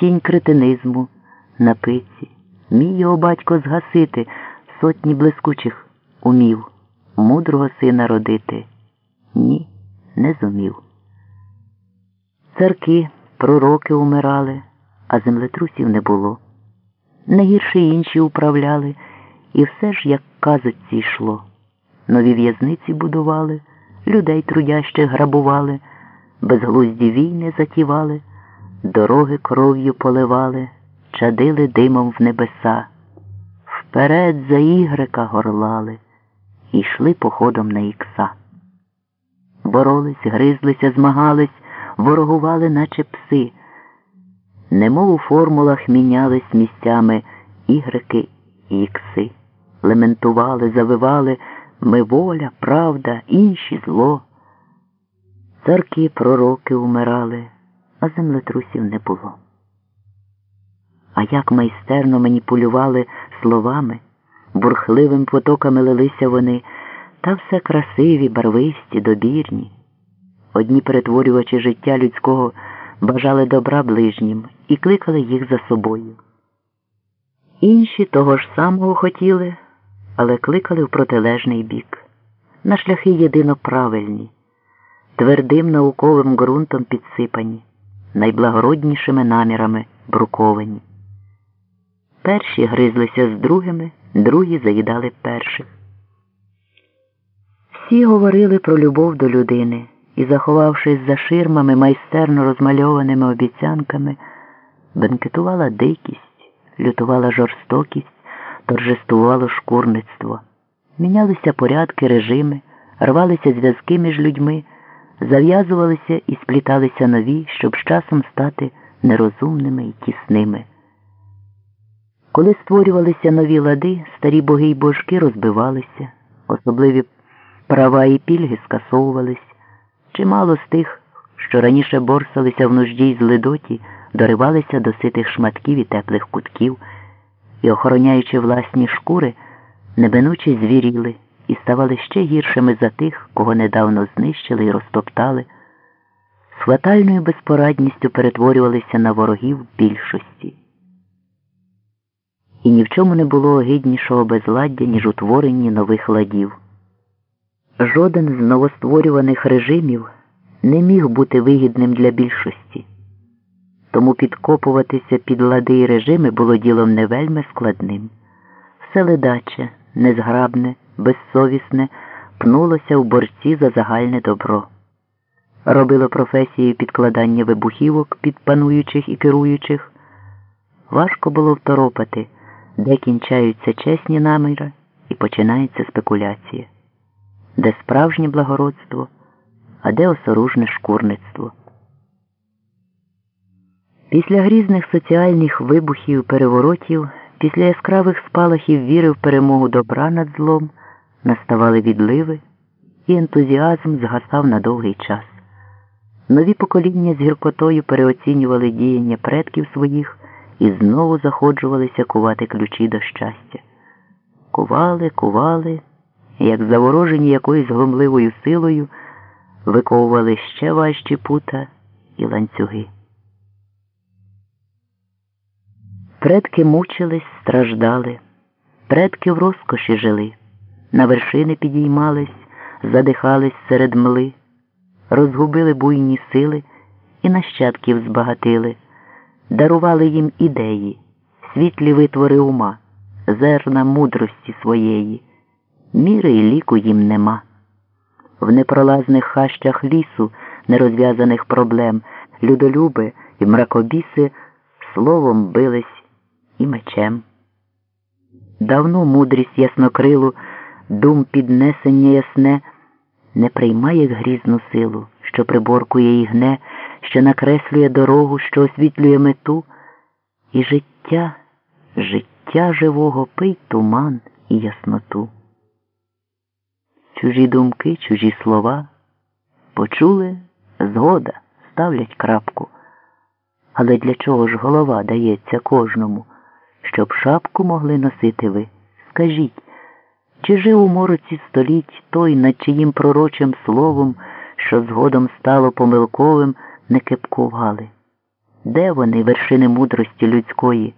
тінь кретинизму на пиці. Мій його батько згасити сотні блискучих умів, мудрого сина родити. Ні, не зумів. Царки, пророки умирали, а землетрусів не було. Не гірше інші управляли, і все ж, як казочці йшло. Нові в'язниці будували, людей трудящих грабували, безглузді війни затівали, дороги кров'ю поливали, чадили димом в небеса. Вперед за ігрека горлали і йшли походом на ікса. Боролись, гризлися, змагались, ворогували, наче пси. Немов у формулах мінялись місцями ігреки і ікси, лементували, завивали ми воля, правда, інші зло. Царки пророки умирали, а землетрусів не було. А як майстерно маніпулювали словами, бурхливим потоками лилися вони, та все красиві, барвисті, добірні. Одні перетворювачі життя людського бажали добра ближнім і кликали їх за собою. Інші того ж самого хотіли, але кликали в протилежний бік, на шляхи єдино правильні, твердим науковим ґрунтом підсипані, найблагороднішими намірами бруковані. Перші гризлися з другими, другі заїдали перших. Всі говорили про любов до людини і, заховавшись за ширмами майстерно розмальованими обіцянками, бенкетувала дикість, лютувала жорстокість, торжествувало шкурництво. Мінялися порядки, режими, рвалися зв'язки між людьми, зав'язувалися і спліталися нові, щоб з часом стати нерозумними і тісними. Коли створювалися нові лади, старі боги й божки розбивалися, особливі права і пільги скасовувались. Чимало з тих, що раніше борсалися в нужді й злидоті, доривалися до ситих шматків і теплих кутків і, охороняючи власні шкури, небенучі звіріли і ставали ще гіршими за тих, кого недавно знищили і розтоптали, з хватальною безпорадністю перетворювалися на ворогів більшості. І ні в чому не було огиднішого безладдя, ніж утворенні нових ладів. Жоден з новостворюваних режимів не міг бути вигідним для більшості, тому підкопуватися під лади й режими було ділом не вельми складним. Все ледаче, незграбне, безсовісне пнулося в борці за загальне добро. Робило професією підкладання вибухівок під пануючих і керуючих. Важко було второпати, де кінчаються чесні наміри і починається спекуляція де справжнє благородство, а де осоружне шкурництво. Після грізних соціальних вибухів переворотів, після яскравих спалахів віри в перемогу добра над злом наставали відливи, і ентузіазм згасав на довгий час. Нові покоління з гіркотою переоцінювали діяння предків своїх і знову заходжувалися кувати ключі до щастя. Кували, кували як заворожені якоюсь глумливою силою, виковували ще важчі пута і ланцюги. Предки мучились, страждали, предки в розкоші жили, на вершини підіймались, задихались серед мли, розгубили буйні сили і нащадків збагатили, дарували їм ідеї, світлі витвори ума, зерна мудрості своєї міри і ліку їм нема. В непролазних хащах лісу, нерозв'язаних проблем, людолюби і мракобіси словом бились і мечем. Давно мудрість яснокрилу, дум піднесення ясне, не приймає грізну силу, що приборкує і гне, що накреслює дорогу, що освітлює мету, і життя, життя живого пий туман і ясноту чужі думки, чужі слова. Почули згода, ставлять крапку. Але для чого ж голова дається кожному, щоб шапку могли носити ви? Скажіть, чи жив у мороці століть той, над чиїм пророчим словом, що згодом стало помилковим, не кепкували? Де вони, вершини мудрості людської?